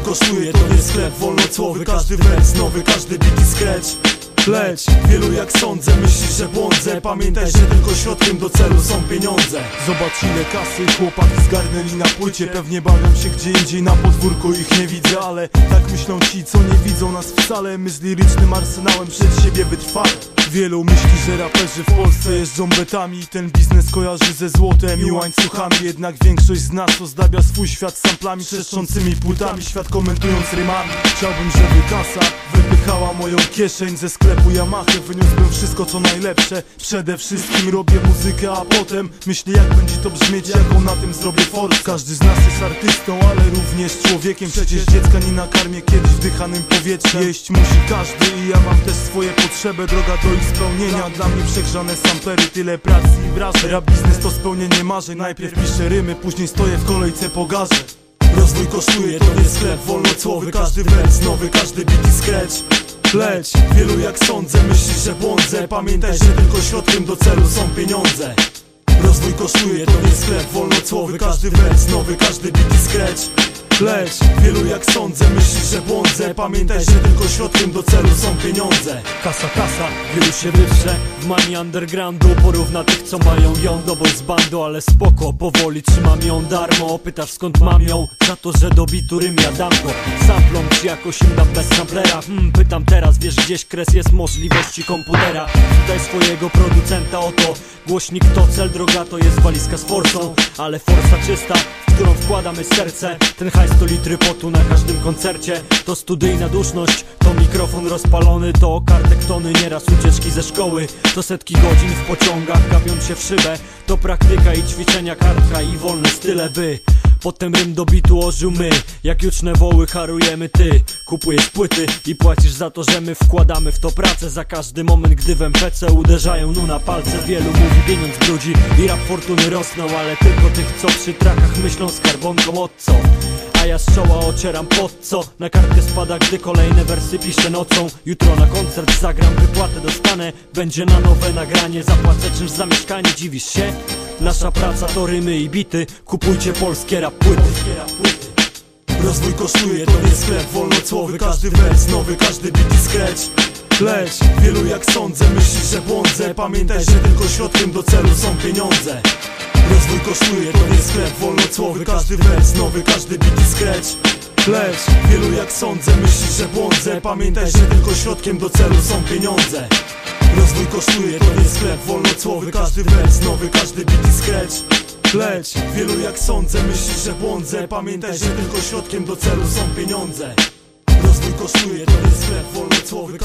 kosztuje, to nie sklep wolnocłowy Każdy wers nowy, każdy bity scratch Leć, wielu jak sądzę myśli, że błądzę. Pamiętaj, że tylko środkiem do celu są pieniądze. Zobacz ile kasy chłopaki zgarnęli na płycie. Pewnie bawią się gdzie indziej na podwórku Ich nie widzę, ale tak myślą ci, co nie widzą nas wcale. My z lirycznym arsenałem przed siebie wytrwale Wielu myśli, że raperzy w Polsce jeżdżą betami. Ten biznes kojarzy ze złotem i łańcuchami. Jednak większość z nas ozdabia swój świat samplami Trzeszczącymi płótami, świat komentując rymami. Chciałbym, żeby kasa wypychała moją kieszeń Ze sklepu Yamaha. Wyniosłbym wszystko co najlepsze. Przede wszystkim robię muzykę, a potem myślę jak będzie to brzmieć Jaką na tym zrobię force Każdy z nas jest artystą, ale również człowiekiem. Przecież dziecka nie nakarmię kiedyś wdychanym powietrzem. Jeść musi każdy i ja mam też swoje potrzeby. Droga do ich spełnienia Dla mnie przegrzane sampery, tyle pracy i wrażeń. Rap biznes to spełnienie marzeń Najpierw piszę rymy, później stoję w kolejce po garze. Rozwój kosztuje, to nie sklep wolnocłowy Każdy wers nowy, każdy bity scratch Leć, wielu jak sądzę myśli, że błądzę. Pamiętaj, że tylko środkiem do celu są pieniądze. Rozwój kosztuje, to nie sklep wolnocłowy Każdy wers nowy, każdy bity scratch Leć, wielu jak sądzę myśli, że błądzę. Pamiętaj, że tylko środkiem do celu są pieniądze. Kasa, kasa, wielu się wyprze W mani undergroundu porówna tych co mają ją. Do z bandu, ale spoko, powoli trzymam ją. Darmo Pytasz skąd mam ją? Za to, że do bitu rym ja dam go. Samplom czy jakoś im dam bez samplera. Hmm, Pytam teraz, wiesz gdzieś kres jest możliwości komputera. Tutaj swojego producenta oto Głośnik to cel, droga to jest walizka z forsą Ale forsa czysta, w którą wkładamy serce. Ten hajs to litry potu na każdym koncercie. To studyjna duszność, to mikrofon rozpalony To kartek tony, nieraz ucieczki ze szkoły To setki godzin w pociągach, gapiąc się w szybę. To praktyka i ćwiczenia kartka i wolne style by Potem rym do bitu ożył my. Jak juczne woły harujemy ty Kupujesz płyty i płacisz za to, że my wkładamy w to pracę. Za każdy moment, gdy w MPC uderzają nu na palce Wielu mówi pieniądz brudzi i rap fortuny rosną Ale tylko tych, co przy trakach myślą skarbonką od co ja z czoła ocieram pod co? Na kartkę spada, gdy kolejne wersy piszę nocą. Jutro na koncert zagram, wypłatę dostanę. Będzie na nowe nagranie, zapłacę czymś za mieszkanie. Dziwisz się? Nasza praca to rymy i bity. Kupujcie polskie rap płyty Rozwój kosztuje, to nie sklep wolnocłowy. Każdy wers nowy, każdy bity scratch Leć, wielu jak sądzę myśli, że błądzę. Pamiętaj, że tylko środkiem do celu są pieniądze Rozwój kosztuje, to nie sklep wolnocłowy Każdy wers nowy, każdy bity scratch Leć, wielu jak sądzę myśli, że błądzę. Pamiętaj, że tylko środkiem do celu są pieniądze. Rozwój kosztuje, to nie sklep wolnocłowy Każdy wers nowy, każdy bity scratch Leć, wielu jak sądzę myśli, że błądzę. Pamiętaj, że tylko środkiem do celu są pieniądze. Rozwój kosztuje, to nie sklep wolnocłowy